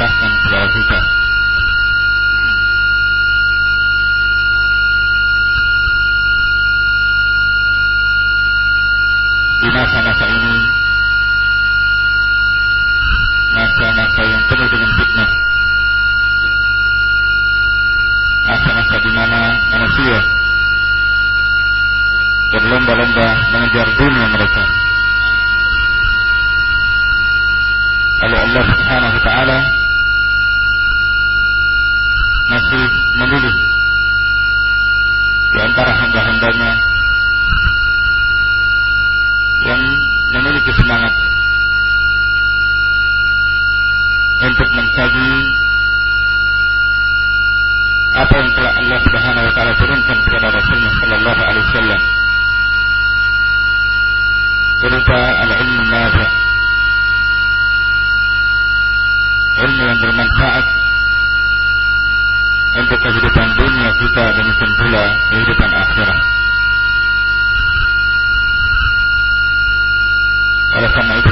aktivitas dan beliau lakukan. Di masa-masa ini, masa-masa yang penuh dengan fitnah, masa-masa di mana manusia berlomba-lomba mengejar dunia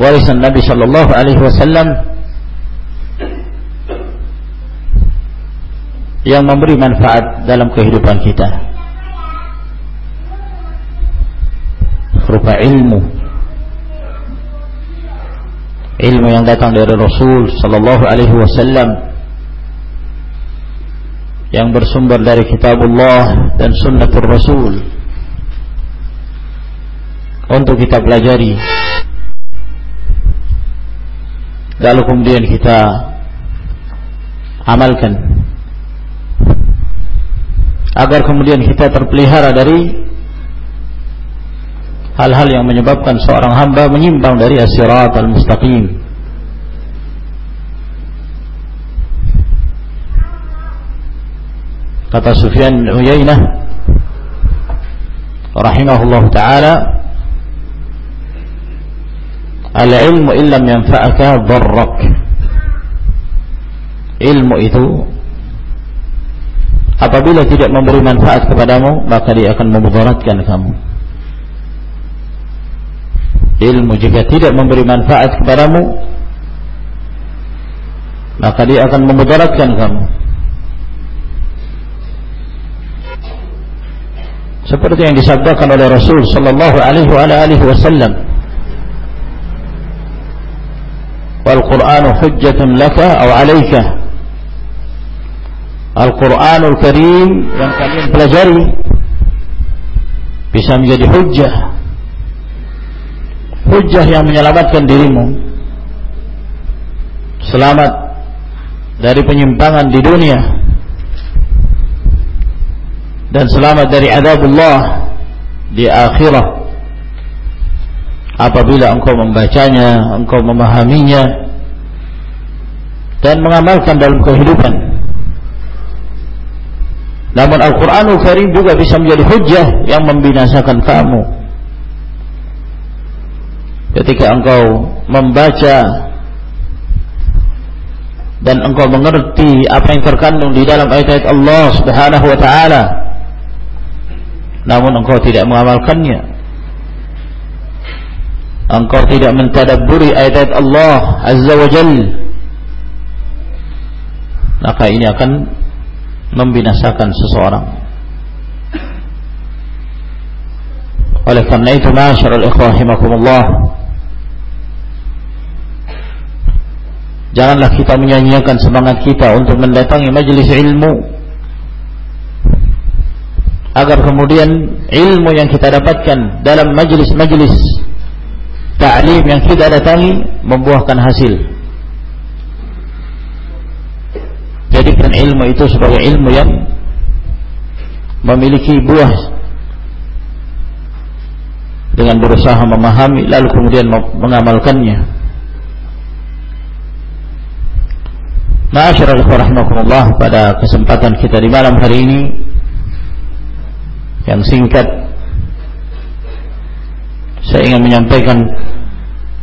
warisan Nabi sallallahu alaihi wasallam yang memberi manfaat dalam kehidupan kita. Berupa ilmu. Ilmu yang datang dari Rasul sallallahu alaihi wasallam yang bersumber dari kitabullah dan sunnatul rasul. Untuk kita pelajari lalu kemudian kita amalkan agar kemudian kita terpelihara dari hal-hal yang menyebabkan seorang hamba menyimpang dari as-sirat al-mustaqim. Kata Sufyan Uyainah rahimahullah taala al-ilmu illam yanfa'aka dharrak. Ilmu itu apabila tidak memberi manfaat kepadamu maka dia akan memudaratkan kamu. Ilmu jika tidak memberi manfaat kepadamu maka dia akan memudaratkan kamu. Seperti yang disabdakan oleh Rasul sallallahu alaihi wasallam wal Qur'anu hujjatun laka aw 'alaika Al-Qur'anul Karim yang kalian pelajari bisa menjadi hujjah. Hujjah yang menyelamatkan dirimu. Selamat dari penyimpangan di dunia. Dan selamat dari azabullah di akhirat apabila engkau membacanya engkau memahaminya dan mengamalkan dalam kehidupan Namun Al-Quranul Karim juga bisa menjadi hujah yang membinasakan kamu. Ketika engkau membaca dan engkau mengerti apa yang terkandung di dalam ayat-ayat Allah Subhanahu wa taala namun engkau tidak mengamalkannya engkau tidak mentadabburi ayat-ayat Allah Azza wa Jalla maka ini akan membinasakan seseorang. Oleh karena itu, masyarul ikhwah rahimakumullah, janganlah kita menyanyiakan semangat kita untuk mendatangi majelis ilmu agar kemudian ilmu yang kita dapatkan dalam majelis-majelis ta'lim yang kita datangi membuahkan hasil. Jadikan ilmu itu sebagai ilmu yang memiliki buah dengan berusaha memahami lalu kemudian mengamalkannya. Ma'asyiral rahimakumullah pada kesempatan kita di malam hari ini yang singkat saya ingin menyampaikan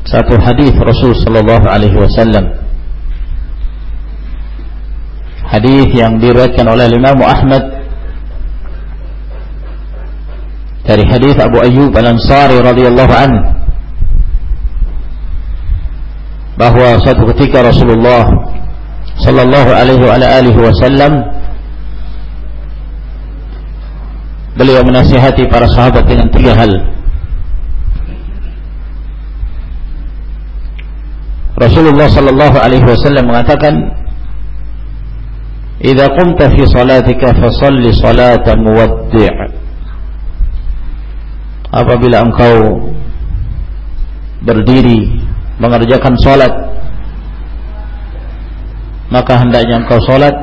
satu hadis Rasul sallallahu alaihi wasallam. Hadis yang diriwayatkan oleh Imam Ahmad. Dari hadis Abu Ayyub Al-Ansari radhiyallahu an. Bahwa suatu ketika Rasulullah sallallahu alaihi wa alihi wasallam beliau menasihati para sahabat dengan tiga hal Rasulullah sallallahu alaihi wasallam mengatakan "Idza qumta fi salatika fasalli salata muwaddi'." Apabila engkau berdiri mengerjakan salat maka hendaknya engkau salat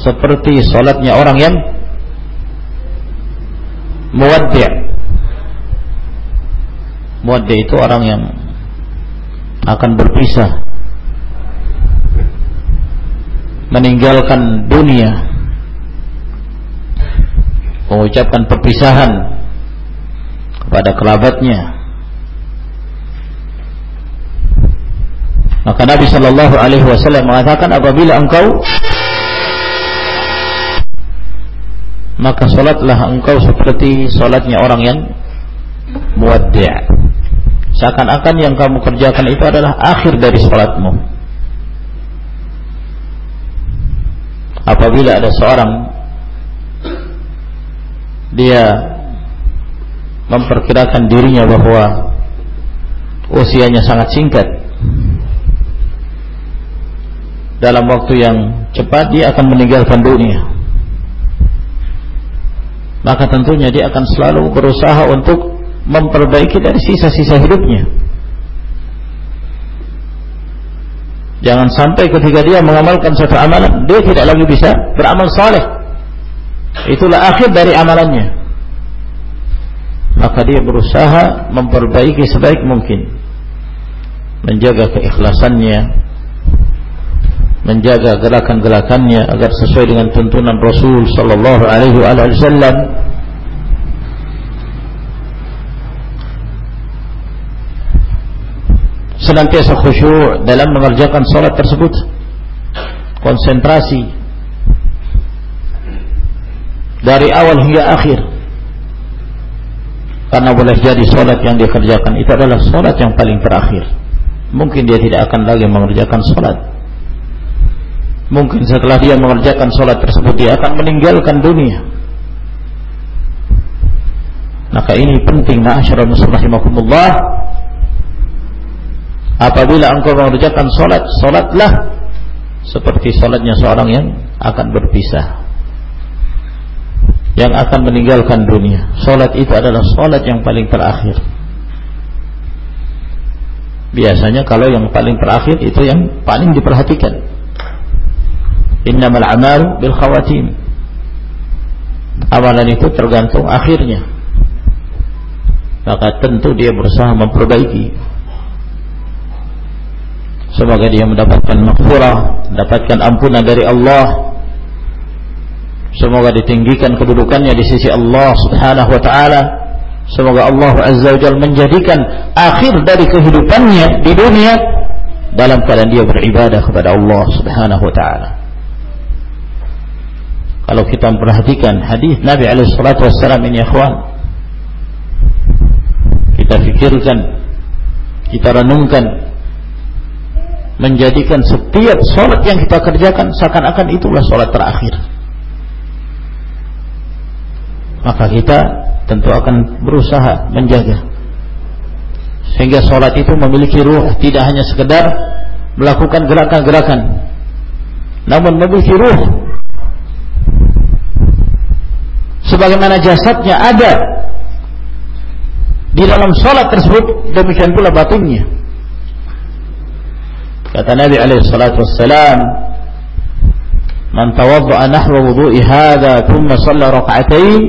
seperti salatnya orang yang muwaddi'. Muwaddi' itu orang yang akan berpisah. Meninggalkan dunia. Mengucapkan perpisahan kepada kerabatnya. Maka Nabi Shallallahu Alaihi Wasallam mengatakan apabila engkau maka solatlah engkau seperti solatnya orang yang muwaddi' seakan-akan yang kamu kerjakan itu adalah akhir dari solatmu apabila ada seorang dia memperkirakan dirinya bahwa usianya sangat singkat dalam waktu yang cepat dia akan meninggalkan dunia. Maka tentunya dia akan selalu berusaha untuk memperbaiki dari sisa-sisa hidupnya Jangan sampai ketika dia mengamalkan suatu amalan, dia tidak lagi bisa beramal saleh. Itulah akhir dari amalannya. Maka dia berusaha memperbaiki sebaik mungkin. Menjaga keikhlasannya, menjaga gerakan-gerakannya agar sesuai dengan tuntunan Rasul sallallahu alaihi wasallam senantiasa khusyuk dalam mengerjakan salat tersebut. Konsentrasi. Dari awal hingga akhir. Karena boleh jadi salat yang dia kerjakan itu adalah salat yang paling terakhir. Mungkin dia tidak akan lagi mengerjakan salat. Mungkin setelah dia mengerjakan salat tersebut dia akan meninggalkan dunia. Maka ini penting. Ma'asyiral muslimin apabila engkau mengerjakan solat solatlah seperti solatnya seorang yang akan berpisah. Yang akan meninggalkan dunia. Solat itu adalah solat yang paling terakhir. Biasanya kalau yang paling terakhir itu yang paling diperhatikan. Innamal amal bil khawatim. Amalan itu tergantung akhirnya. Maka tentu dia berusaha memperbaiki Semoga dia mendapatkan maghfirah, mendapatkan ampunan dari Allah. Semoga ditinggikan kedudukannya di sisi Allah Subhanahu wa taala. Semoga Allah Azza wa menjadikan akhir dari kehidupannya di dunia dalam keadaan dia beribadah kepada Allah Subhanahu wa taala. Kalau kita memperhatikan hadis Nabi alaihi salatu wassalam ini ikhwan kita fikirkan kita renungkan menjadikan setiap sholat yang kita kerjakan seakan-akan itulah sholat terakhir. Maka kita tentu akan berusaha menjaga. Sehingga sholat itu memiliki ruh tidak hanya sekedar melakukan gerakan-gerakan namun memiliki ruh. Sebagaimana jasadnya ada di dalam sholat tersebut demikian pula batinnya Kata Nabi alaihi salatu wassalam, "Man tawadda'a nahwa wudu'i hadha thumma salla rak'atayn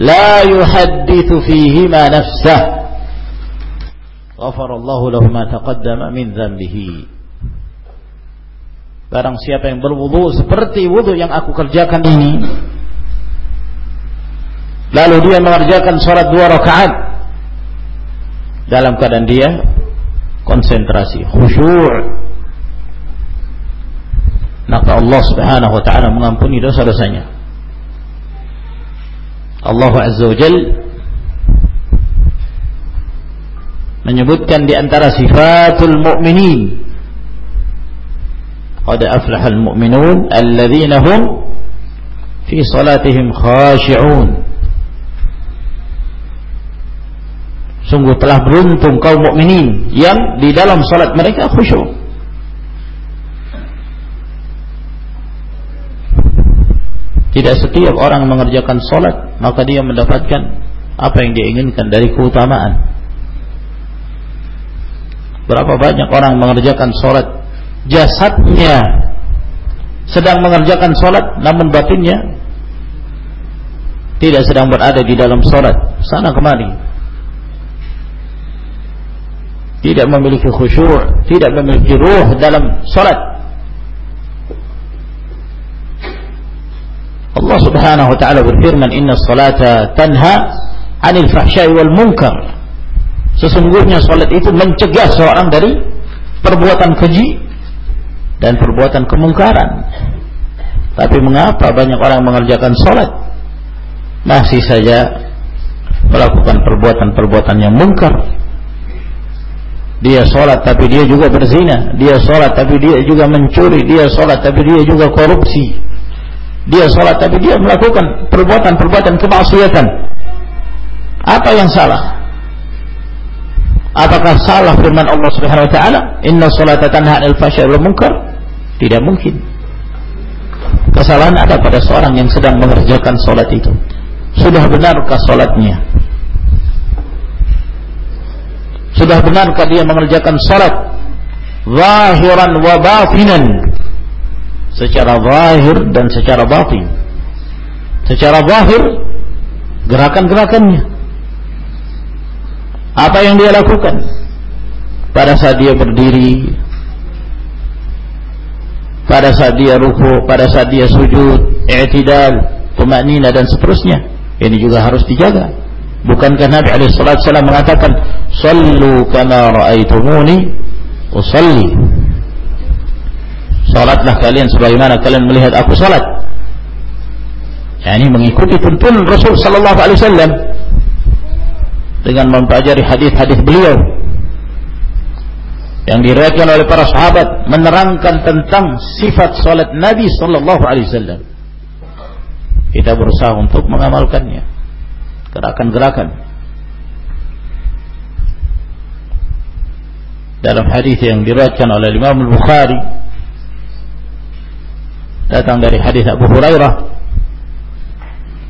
la yuhadithu fihima nafsah." Ghafara Allah lahu ma taqaddama min dhanbihi. Barang siapa yang berwudu seperti wudu yang aku kerjakan ini, lalu dia mengerjakan sholat dua rakaat dalam keadaan dia konsentrasi, khusyur Maka Allah subhanahu wa ta'ala mengampuni dosa-dosanya Allah Azza wa Jal menyebutkan di antara sifatul mu'minin qad aflahal mu'minun alladhina hum fi salatihim khashi'un sungguh telah beruntung kaum mukminin yang di dalam salat mereka khusyuk. Tidak setiap orang mengerjakan sholat maka dia mendapatkan apa yang dia inginkan dari keutamaan. Berapa banyak orang mengerjakan sholat jasadnya sedang mengerjakan sholat namun batinnya tidak sedang berada di dalam sholat sana kemari tidak memiliki khusyuk tidak memiliki ruh dalam sholat Allah Subhanahu wa taala berfirman inna salata tanha 'anil fahsya'i wal munkar. Sesungguhnya salat itu mencegah seorang dari perbuatan keji dan perbuatan kemungkaran. Tapi mengapa banyak orang mengerjakan salat? Masih saja melakukan perbuatan-perbuatan yang mungkar dia sholat tapi dia juga berzina. Dia sholat tapi dia juga mencuri. Dia sholat tapi dia juga korupsi. Dia sholat tapi dia melakukan perbuatan-perbuatan kemaksiatan. Apa yang salah? Apakah salah firman Allah Subhanahu wa taala? Inna salata tanha 'anil munkar? Tidak mungkin. Kesalahan ada pada seorang yang sedang mengerjakan sholat itu. Sudah benarkah sholatnya sudah benarkah dia mengerjakan sholat zahiran wa batinan secara zahir dan secara batin. Secara zahir gerakan-gerakannya. Apa yang dia lakukan pada saat dia berdiri, pada saat dia ruku, pada saat dia sujud, i'tidal, tumanina dan seterusnya. Ini juga harus dijaga. Bukankah Nabi alaihi salatu mengatakan, "Shallu kama ra'aitumuni usalli." Salatlah kalian sebagaimana kalian melihat aku salat. Yani mengikuti tuntunan Rasul sallallahu alaihi wasallam dengan mempelajari hadis-hadis beliau yang diriwayatkan oleh para sahabat menerangkan tentang sifat salat Nabi sallallahu alaihi wasallam. Kita berusaha untuk mengamalkannya. Gerakan-gerakan dalam hadis yang diriwayatkan oleh Imam Al-Bukhari datang dari hadis Abu Hurairah.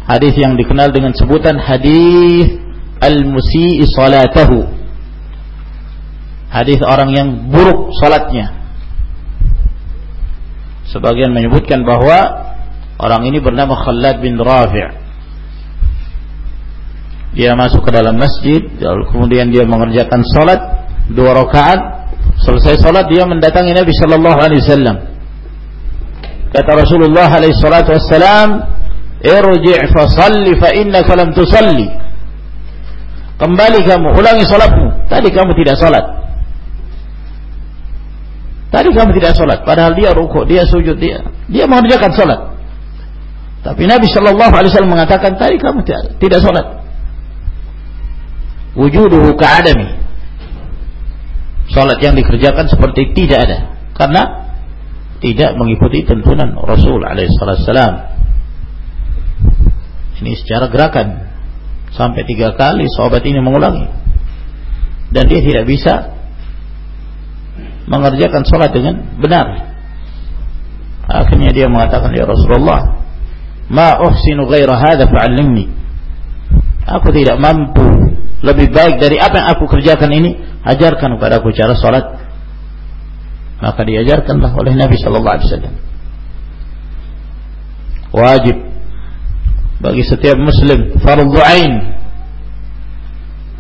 Hadis yang dikenal dengan sebutan hadis al-musii salatahu. Hadis orang yang buruk salatnya. Sebagian menyebutkan bahwa orang ini bernama Khalad bin Rafi' dia masuk ke dalam masjid kemudian dia mengerjakan salat dua rakaat. Selesai salat dia mendatangi Nabi sallallahu alaihi wasallam. Kata Rasulullah alaihi salatu wassalam irji' fa salli fa innaka lam tusalli. Kembali kamu ulangi salatmu. Tadi kamu tidak salat. Tadi kamu tidak salat. Padahal dia rukuk dia sujud dia dia mengerjakan salat. Tapi Nabi Shallallahu Alaihi Wasallam mengatakan tadi kamu tidak, tidak sholat. Wujuduhu ka'adami. Sholat yang dikerjakan seperti tidak ada. Karena tidak mengikuti tuntunan Rasul Alaihissalam. Ini secara gerakan. Sampai tiga kali sahabat ini mengulangi. Dan dia tidak bisa mengerjakan sholat dengan benar. Akhirnya dia mengatakan, Ya Rasulullah, ma uhsinu ghaira hadha fa'allimni aku tidak mampu lebih baik dari apa yang aku kerjakan ini ajarkan kepada aku cara salat. Maka diajarkanlah oleh Nabi sallallahu alaihi wasallam. Wajib bagi setiap muslim fardhu ain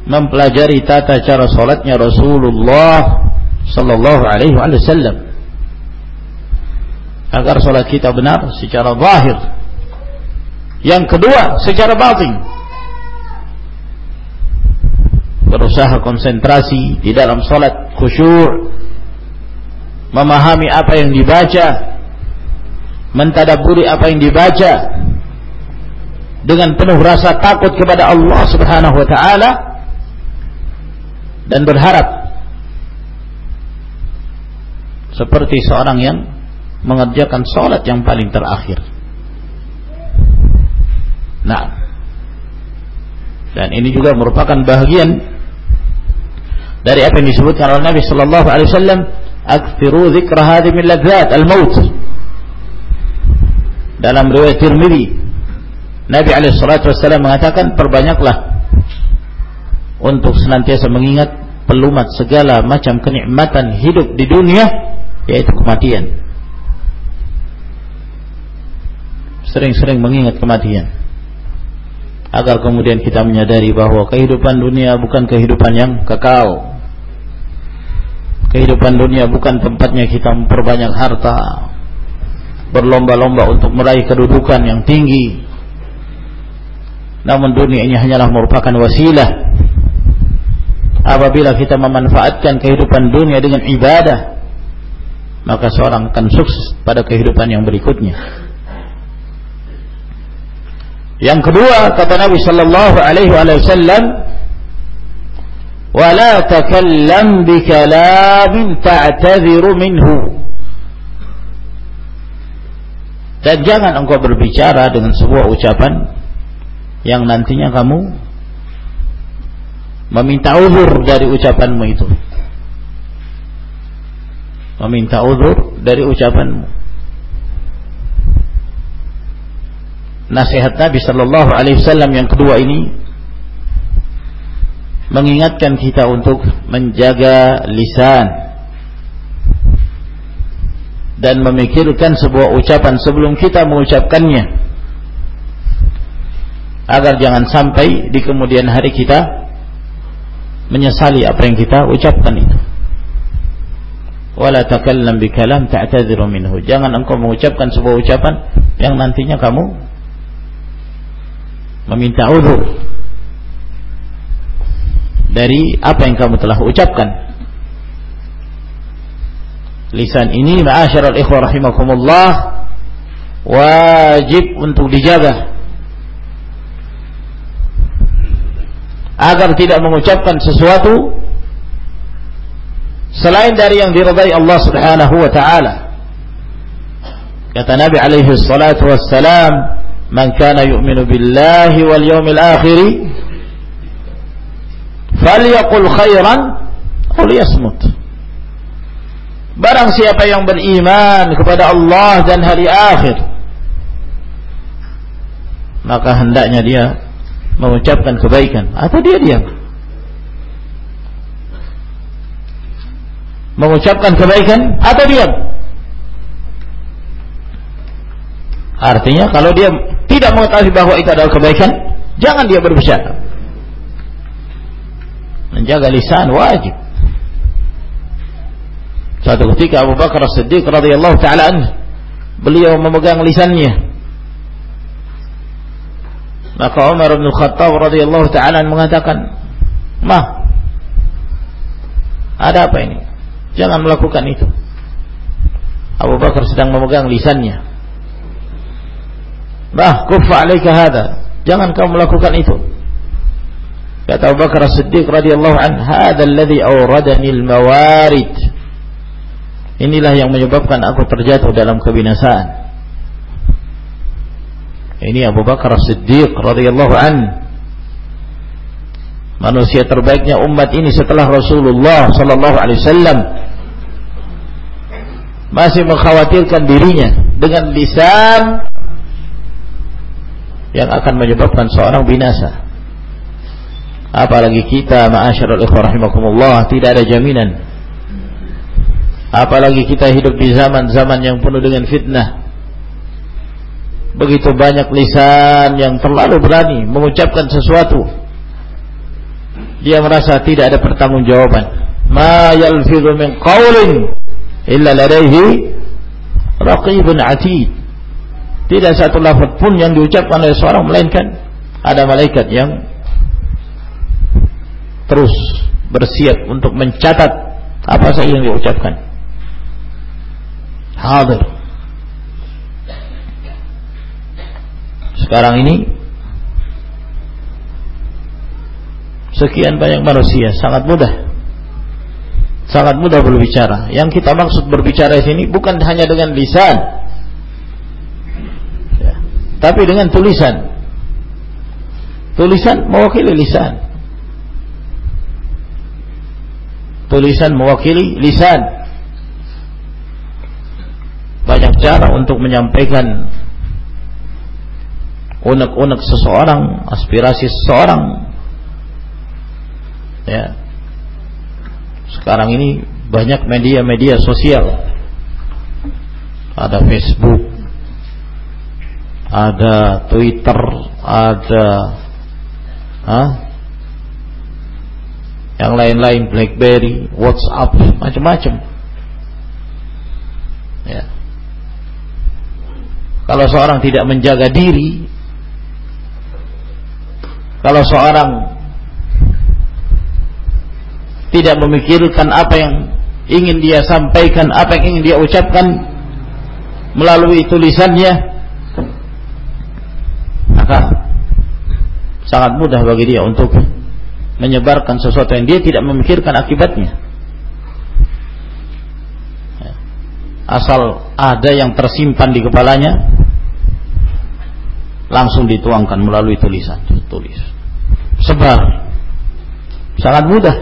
mempelajari tata cara salatnya Rasulullah sallallahu alaihi wasallam agar salat kita benar secara zahir. Yang kedua, secara batin. Berusaha konsentrasi di dalam salat khusyuk, memahami apa yang dibaca, mentadaburi apa yang dibaca dengan penuh rasa takut kepada Allah Subhanahu wa taala dan berharap seperti seorang yang mengerjakan salat yang paling terakhir. Nah, dan ini juga merupakan bagian dari apa yang disebutkan oleh Nabi Sallallahu Alaihi Wasallam, "Akfiru dzikra hadhi min ladzat al-maut." Dalam riwayat Tirmidzi, Nabi Alaihi Wasallam mengatakan, perbanyaklah untuk senantiasa mengingat pelumat segala macam kenikmatan hidup di dunia, yaitu kematian. Sering-sering mengingat kematian agar kemudian kita menyadari bahwa kehidupan dunia bukan kehidupan yang kekal. Kehidupan dunia bukan tempatnya kita memperbanyak harta, berlomba-lomba untuk meraih kedudukan yang tinggi. Namun dunia ini hanyalah merupakan wasilah. Apabila kita memanfaatkan kehidupan dunia dengan ibadah, maka seorang akan sukses pada kehidupan yang berikutnya. Yang kedua kata Nabi sallallahu alaihi wasallam ولا تكلم بكلام تعتذر منه dan jangan engkau berbicara dengan sebuah ucapan yang nantinya kamu meminta uzur dari ucapanmu itu meminta uzur dari ucapanmu nasihat Nabi Shallallahu Alaihi Wasallam yang kedua ini mengingatkan kita untuk menjaga lisan dan memikirkan sebuah ucapan sebelum kita mengucapkannya. Agar jangan sampai di kemudian hari kita menyesali apa yang kita ucapkan itu. Wala takallam bikalam ta'tadhiru minhu. Jangan engkau mengucapkan sebuah ucapan yang nantinya kamu meminta uzur dari apa yang kamu telah ucapkan. Lisan ini ma'asyiral ikhwah rahimakumullah wajib untuk dijaga agar tidak mengucapkan sesuatu selain dari yang diridai Allah Subhanahu wa taala. Kata Nabi alaihi salatu wassalam, man kana yu'minu billahi wal yawmil akhir falyaqul khairan aw liyasmut Barang siapa yang beriman kepada Allah dan hari akhir maka hendaknya dia mengucapkan kebaikan. Atau dia diam. Mengucapkan kebaikan atau diam. Artinya kalau dia tidak mengetahui bahwa itu adalah kebaikan, jangan dia berbicara. Menjaga lisan wajib. Suatu ketika Abu Bakar As-Siddiq radhiyallahu taala beliau memegang lisannya. Maka Umar bin Khattab radhiyallahu taala mengatakan, "Mah, ada apa ini? Jangan melakukan itu." Abu Bakar sedang memegang lisannya. "Bah, kuffa 'alaika hada." Jangan kau melakukan itu. Kata Abu Bakar As-Siddiq radhiyallahu an, "Hada alladhi awradani al-mawarid." Inilah yang menyebabkan aku terjatuh dalam kebinasaan. Ini Abu Bakar As-Siddiq radhiyallahu an. Manusia terbaiknya umat ini setelah Rasulullah sallallahu alaihi wasallam masih mengkhawatirkan dirinya dengan lisan yang akan menyebabkan seorang binasa apalagi kita ma'asyiral ikhwah rahimakumullah tidak ada jaminan. Apalagi kita hidup di zaman-zaman yang penuh dengan fitnah. Begitu banyak lisan yang terlalu berani mengucapkan sesuatu dia merasa tidak ada pertanggungjawaban. Ma yalfidhu min qawlin illa ladaihi raqibun atid. Tidak satu lafaz pun yang diucapkan oleh seorang melainkan ada malaikat yang terus bersiap untuk mencatat apa saja yang diucapkan. Hadir. Sekarang ini sekian banyak manusia sangat mudah sangat mudah berbicara. Yang kita maksud berbicara di sini bukan hanya dengan lisan, ya, tapi dengan tulisan. Tulisan mewakili lisan. Tulisan mewakili lisan. Banyak cara untuk menyampaikan unek-unek seseorang aspirasi seseorang. Ya. Sekarang ini banyak media-media sosial. Ada Facebook ada Twitter ada ah, yang lain-lain BlackBerry, WhatsApp, macam-macam. Ya. Kalau seorang tidak menjaga diri, kalau seorang tidak memikirkan apa yang ingin dia sampaikan, apa yang ingin dia ucapkan melalui tulisannya, maka sangat mudah bagi dia untuk menyebarkan sesuatu yang dia tidak memikirkan akibatnya. Ya. Asal ada yang tersimpan di kepalanya, langsung dituangkan melalui tulisan, tulis, sebar, sangat mudah.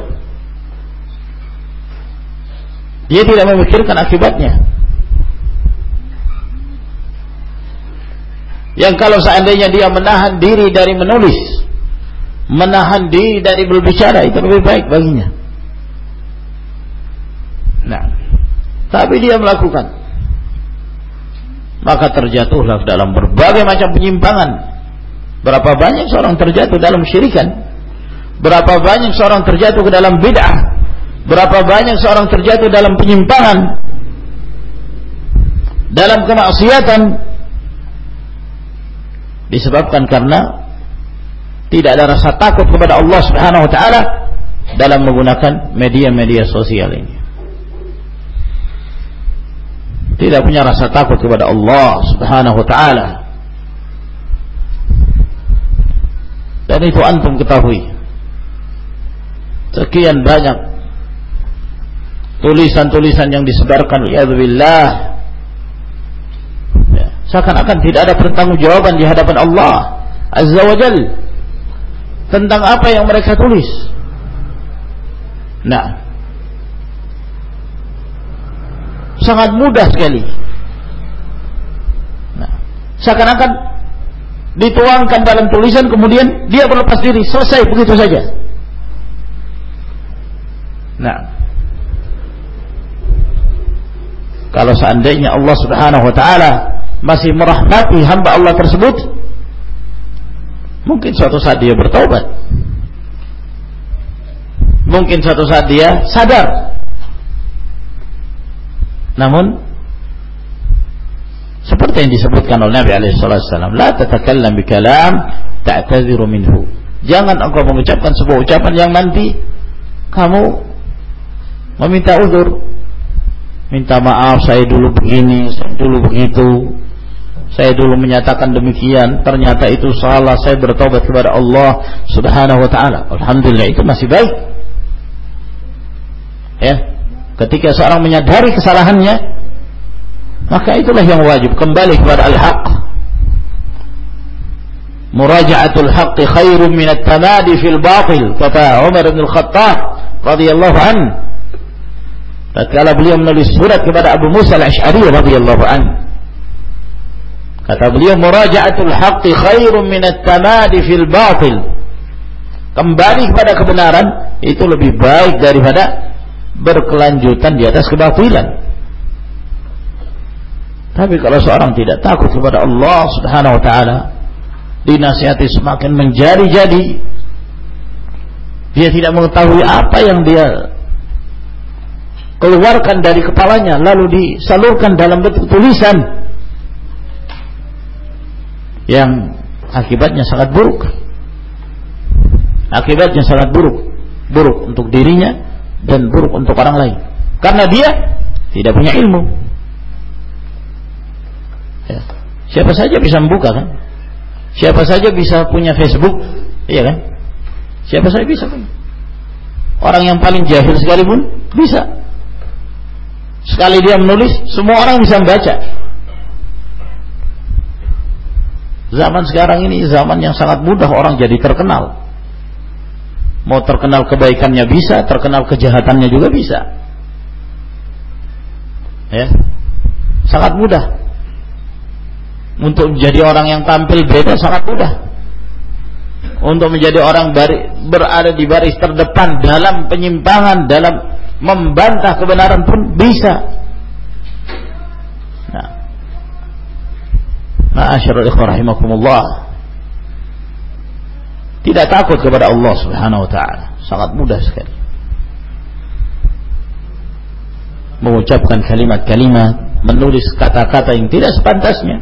Dia tidak memikirkan akibatnya. Yang kalau seandainya dia menahan diri dari menulis, menahan diri dari berbicara itu lebih baik baginya. Nah, tapi dia melakukan, maka terjatuhlah dalam berbagai macam penyimpangan. Berapa banyak seorang terjatuh dalam syirikan? Berapa banyak seorang terjatuh ke dalam bid'ah? Berapa banyak seorang terjatuh dalam penyimpangan? Dalam kemaksiatan disebabkan karena tidak ada rasa takut kepada Allah Subhanahu wa taala dalam menggunakan media-media sosial ini. Tidak punya rasa takut kepada Allah Subhanahu wa taala. Dan itu antum ketahui. Sekian banyak tulisan-tulisan yang disebarkan ya billah seakan-akan tidak ada pertanggungjawaban di hadapan Allah Azza wa Jalla tentang apa yang mereka tulis. Nah, sangat mudah sekali. Nah, seakan-akan dituangkan dalam tulisan kemudian dia berlepas diri selesai begitu saja. Nah, kalau seandainya Allah Subhanahu wa taala masih merahmati hamba Allah tersebut, Mungkin suatu saat dia bertobat. Mungkin suatu saat dia sadar. Namun seperti yang disebutkan oleh Nabi alaihi wasallam la tatakallam bikalam ta'tadziru minhu jangan engkau mengucapkan sebuah ucapan yang nanti kamu meminta uzur minta maaf saya dulu begini saya dulu begitu saya dulu menyatakan demikian ternyata itu salah. Saya bertobat kepada Allah subhanahu wa ta'ala. Alhamdulillah itu masih baik. Ya ketika seorang menyadari kesalahannya maka itulah yang wajib. Kembali kepada al-haq. Muraja'atul haqqi khairun min at-tamadi fil batil. Kata Umar bin Al-Khattab radhiyallahu an. Tatkala beliau menulis surat kepada Abu Musa al-Asy'ari radhiyallahu an kata beliau muraja'atul haqqi khairun min at-tamadi fil batil. Kembali kepada kebenaran itu lebih baik daripada berkelanjutan di atas kebatilan. Tapi kalau seorang tidak takut kepada Allah Subhanahu wa taala, dinasihati semakin menjadi-jadi, dia tidak mengetahui apa yang dia keluarkan dari kepalanya lalu disalurkan dalam bentuk tulisan yang akibatnya sangat buruk. Akibatnya sangat buruk, buruk untuk dirinya dan buruk untuk orang lain. Karena dia tidak punya ilmu. Ya. Siapa saja bisa membuka kan? Siapa saja bisa punya Facebook, iya kan? Siapa saja bisa punya. Orang yang paling jahil sekalipun bisa. Sekali dia menulis, semua orang bisa membaca. Zaman sekarang ini zaman yang sangat mudah orang jadi terkenal. Mau terkenal kebaikannya bisa, terkenal kejahatannya juga bisa. Ya. Sangat mudah untuk menjadi orang yang tampil beda sangat mudah untuk menjadi orang bari, berada di baris terdepan dalam penyimpangan dalam membantah kebenaran pun bisa ma'asyarul ikhwah rahimakumullah. Tidak takut kepada Allah subhanahu wa ta'ala. Sangat mudah sekali. Mengucapkan kalimat-kalimat menulis kata-kata yang tidak sepantasnya.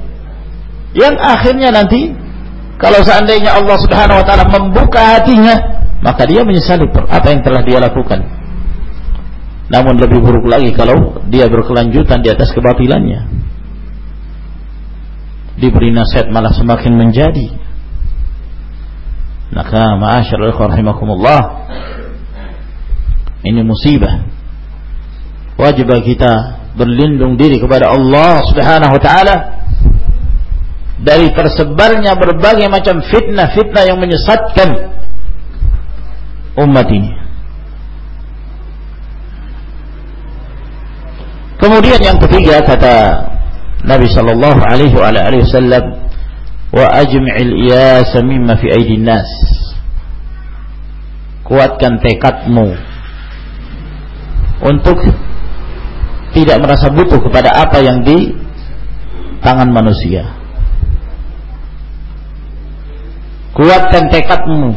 Yang akhirnya nanti kalau seandainya Allah Subhanahu wa taala membuka hatinya maka dia menyesali apa yang telah dia lakukan. Namun lebih buruk lagi kalau dia berkelanjutan di atas kebatilannya diberi nasihat malah semakin menjadi maka ma'asyarul rahimakumullah ini musibah wajib kita berlindung diri kepada Allah Subhanahu wa taala dari tersebarnya berbagai macam fitnah-fitnah yang menyesatkan umat ini. Kemudian yang ketiga kata Nabi sallallahu alaihi wasallam wa ajmi'il iyasa mimma fi aidin nas. Kuatkan tekadmu untuk tidak merasa butuh kepada apa yang di tangan manusia. kuatkan tekadmu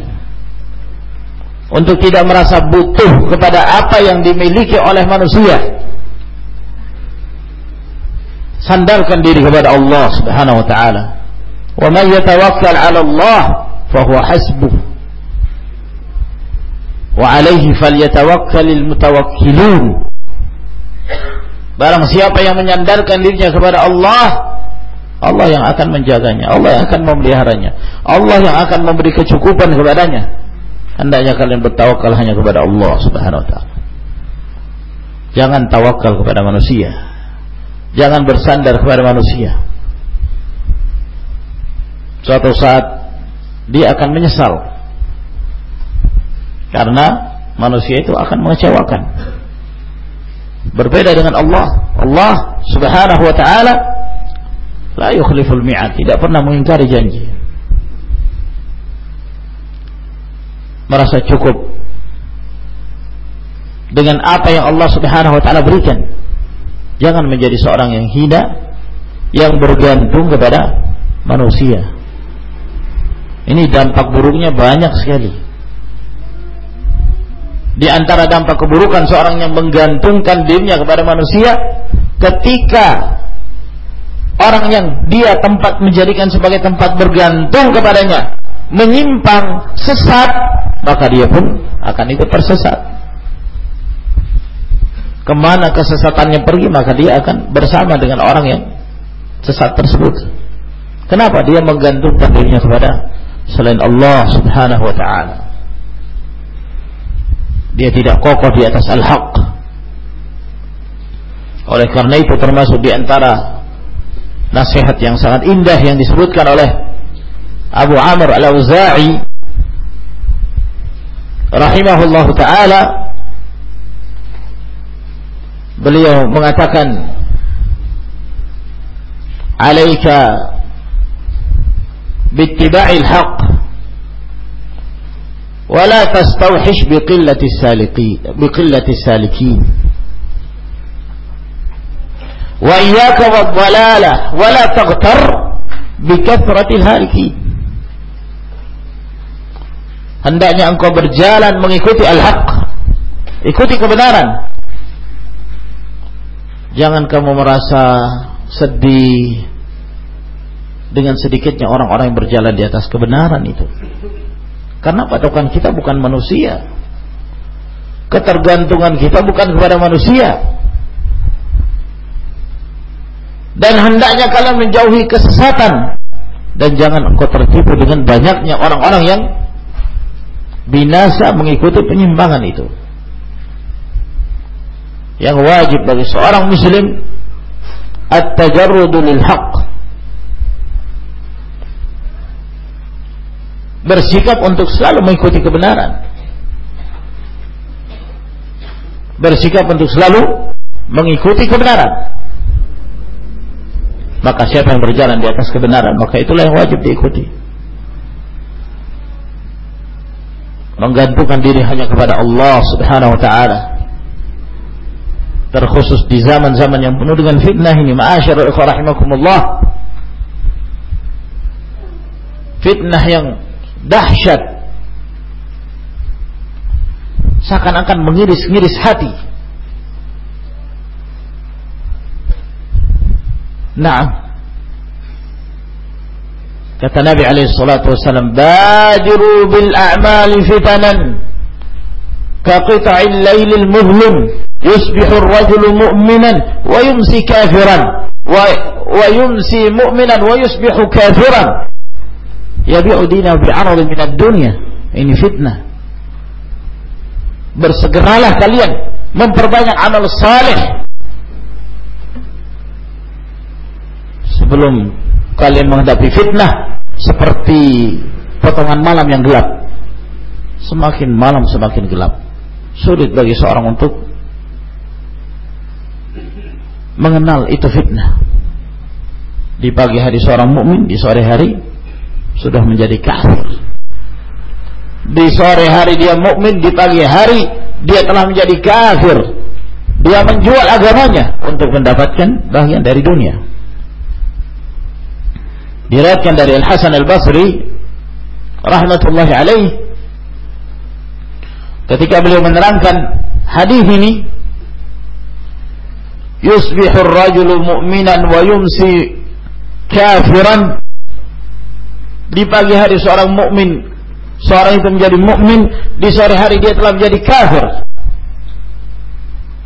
untuk tidak merasa butuh kepada apa yang dimiliki oleh manusia sandarkan diri kepada Allah Subhanahu wa taala wa man yatawakkal 'ala Allah fa huwa hasbuh wa 'alaihi falyatawakkalul mutawakkilun barang siapa yang menyandarkan dirinya kepada Allah Allah yang akan menjaganya, Allah yang akan memeliharanya, Allah yang akan memberi kecukupan kepadanya. Hendaknya kalian bertawakal hanya kepada Allah Subhanahu wa taala. Jangan tawakal kepada manusia. Jangan bersandar kepada manusia. Suatu saat dia akan menyesal. Karena manusia itu akan mengecewakan. Berbeda dengan Allah. Allah Subhanahu wa taala La yukhliful mi'ad, tidak pernah mengingkari janji. Merasa cukup dengan apa yang Allah Subhanahu wa taala berikan. Jangan menjadi seorang yang hina yang bergantung kepada manusia. Ini dampak buruknya banyak sekali. Di antara dampak keburukan seorang yang menggantungkan dirinya kepada manusia ketika orang yang dia tempat menjadikan sebagai tempat bergantung kepadanya menyimpang sesat maka dia pun akan ikut tersesat ke mana kesesatannya pergi maka dia akan bersama dengan orang yang sesat tersebut. Kenapa? Dia menggantungkan dirinya kepada selain Allah subhanahu wa ta'ala. Dia tidak kokoh di atas al-haq. Oleh karena itu termasuk di antara nasihat yang sangat indah yang disebutkan oleh Abu Amr Al-Auza'i rahimahullahu taala beliau mengatakan alaika bittiba'il haqq ولا تستوحش بقلة السالكين بقلة السالكين وإياك والضلالة ولا تغتر بكثرة الهالكين hendaknya engkau berjalan mengikuti al-haq ikuti kebenaran jangan kamu merasa sedih dengan sedikitnya orang-orang yang berjalan di atas kebenaran itu. Karena patokan kita bukan manusia. Ketergantungan kita bukan kepada manusia. Dan hendaknya kalian menjauhi kesesatan. Dan jangan engkau tertipu dengan banyaknya orang-orang yang binasa mengikuti penyimpangan itu yang wajib bagi seorang muslim at-tajarrudu lil haqq bersikap untuk selalu mengikuti kebenaran. Bersikap untuk selalu mengikuti kebenaran. Maka siapa yang berjalan di atas kebenaran maka itulah yang wajib diikuti. Menggantungkan diri hanya kepada Allah Subhanahu wa taala terkhusus di zaman-zaman yang penuh dengan fitnah ini. Ma'asyarul ikhwah rahimakumullah. Fitnah yang dahsyat. Seakan-akan mengiris-ngiris hati. Naam. Kata Nabi alaihi salatu wasallam, "Badiru bil a'mali fitanan ar-rajulu mu'minan wa yumsi kafiran wa wa yumsi mu'minan wa yusbihu kafiran." Yabi'u dinahu bi'aradin min ad-dunya. Ini fitnah. Bersegeralah kalian memperbanyak amal saleh sebelum kalian menghadapi fitnah seperti potongan malam yang gelap. Semakin malam semakin gelap. Sulit bagi seorang untuk mengenal itu fitnah. Di pagi hari seorang mukmin, di sore hari sudah menjadi kafir. Di sore hari dia mukmin, di pagi hari dia telah menjadi kafir. Dia menjual agamanya untuk mendapatkan bagian dari dunia diriwayatkan dari Al Hasan Al Basri rahmatullahi alaih ketika beliau menerangkan hadis ini yusbihu ar-rajulu mu'minan wa yumsi kafiran. Di pagi hari seorang mukmin seorang itu menjadi mukmin di sore hari dia telah menjadi kafir.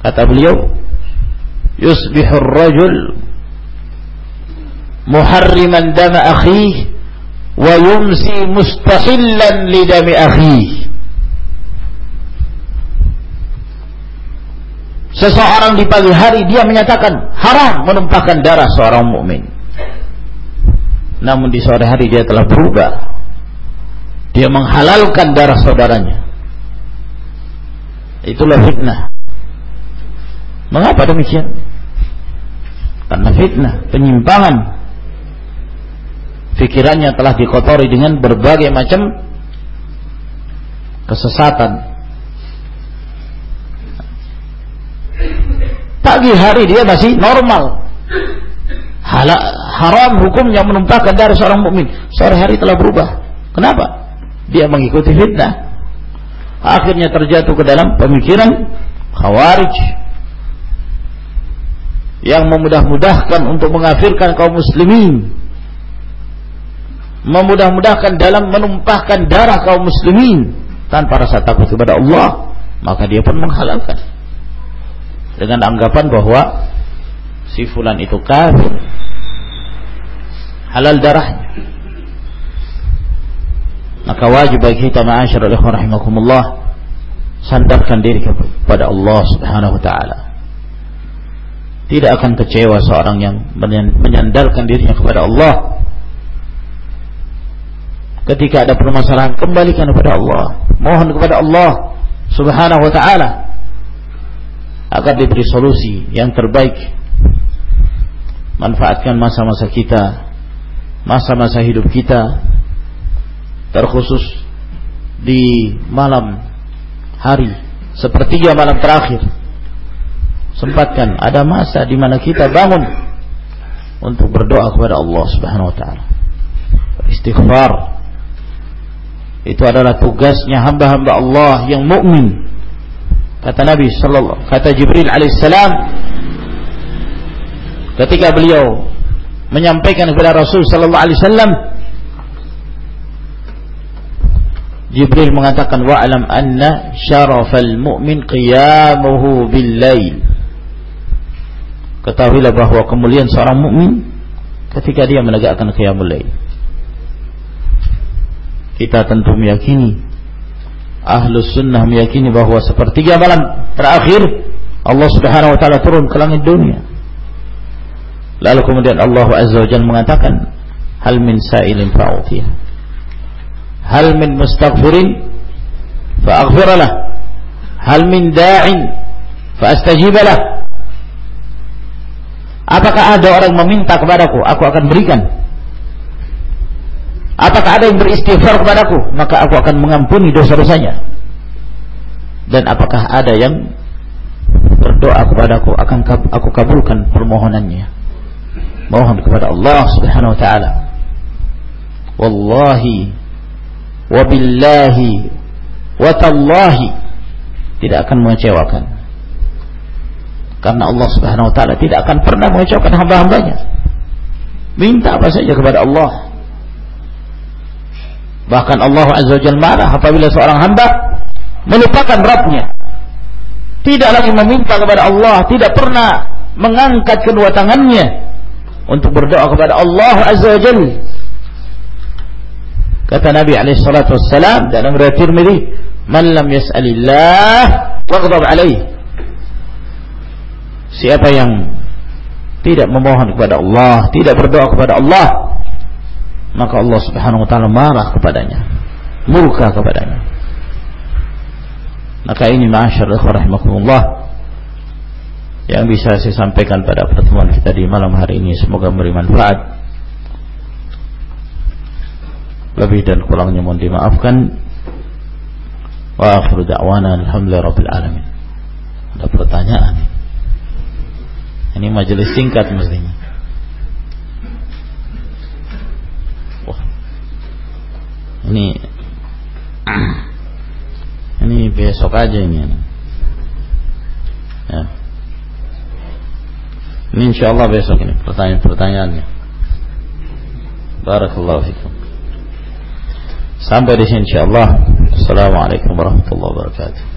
Kata beliau yusbihu ar-rajul muharriman dama akhih wa yumsi mustahillan li dami akhih Seseorang di pagi hari dia menyatakan haram menumpahkan darah seorang mukmin. Namun di sore hari dia telah berubah. Dia menghalalkan darah saudaranya. Itulah fitnah. Mengapa demikian? Karena fitnah, penyimpangan pikirannya telah dikotori dengan berbagai macam kesesatan. Pagi hari dia masih normal. Hala, haram hukumnya menumpahkan dari seorang mukmin. Sore hari telah berubah. Kenapa? Dia mengikuti fitnah. Akhirnya terjatuh ke dalam pemikiran khawarij. yang memudah-mudahkan untuk mengafirkan kaum muslimin memudah-mudahkan dalam menumpahkan darah kaum muslimin tanpa rasa takut kepada Allah maka dia pun menghalalkan dengan anggapan bahwa si fulan itu kafir. Halal darahnya. Maka wajib bagi kita ma'asyiral ikhwan rahimakumullah sandarkan diri kepada Allah Subhanahu wa taala. Tidak akan kecewa seorang yang menyandarkan dirinya kepada Allah. Ketika ada permasalahan kembalikan kepada Allah. Mohon kepada Allah subhanahu wa ta'ala agar diberi solusi yang terbaik. Manfaatkan masa-masa kita. Masa-masa hidup kita. Terkhusus di malam hari. Sepertiga malam terakhir. Sempatkan ada masa di mana kita bangun untuk berdoa kepada Allah Subhanahu wa taala. Istighfar itu adalah tugasnya hamba-hamba Allah yang mukmin. Kata Nabi sallallahu kata Jibril alaihissalam ketika beliau menyampaikan kepada Rasul sallallahu alaihi wasallam Jibril mengatakan wa'lam anna syarafal mu'min qiyamuhu bil lail Ketahuilah bahwa kemuliaan seorang mukmin ketika dia menegakkan qiyamul lail. Kita tentu meyakini Ahlus sunnah meyakini bahwa sepertiga malam terakhir Allah subhanahu wa ta'ala turun ke langit dunia. Lalu kemudian Allah azza wa jalla mengatakan Hal min sa'ilin fa'utiyah Hal min mustaghfirin fa'aghfiralah. Hal min da'in fa'astajibalah. Apakah ada orang meminta kepadaku Aku akan berikan Apakah ada yang beristighfar kepadaku? Maka aku akan mengampuni dosa-dosanya. Dan apakah ada yang Berdoa kepadaku Akan aku kabulkan permohonannya. Mohon kepada Allah subhanahu wa ta'ala. Wallahi Wabillahi Watallahi Tidak akan mengecewakan. Karena Allah subhanahu wa ta'ala Tidak akan pernah mengecewakan hamba-hambanya. Minta apa saja kepada Allah Bahkan Allah Azza wa marah apabila seorang hamba melupakan Rabbnya. Tidak lagi meminta kepada Allah, tidak pernah mengangkat kedua tangannya untuk berdoa kepada Allah Azza wa. Kata Nabi alaihi salatu wassalam dalam riwayat Tirmizi, "Man lam yas'alillah waghdab alaih." Siapa yang tidak memohon kepada Allah, tidak berdoa kepada Allah, maka Allah Subhanahu wa taala marah kepadanya. Murka kepadanya. Maka ini ma'asyar rahimakumullah yang bisa saya sampaikan pada pertemuan kita di malam hari ini. Semoga memberi manfaat. Lebih dan kurangnya mohon dimaafkan. Wa akhiru da'wana alhamdulillah rabbil alamin. Ada pertanyaan? Ini majelis singkat mestinya ini ini besok aja ini. Ya. Ini insya Allah besok ini pertanyaan-pertanyaannya Barakallahu fikum. Sampai di sini insya Allah. Assalamualaikum warahmatullahi wabarakatuh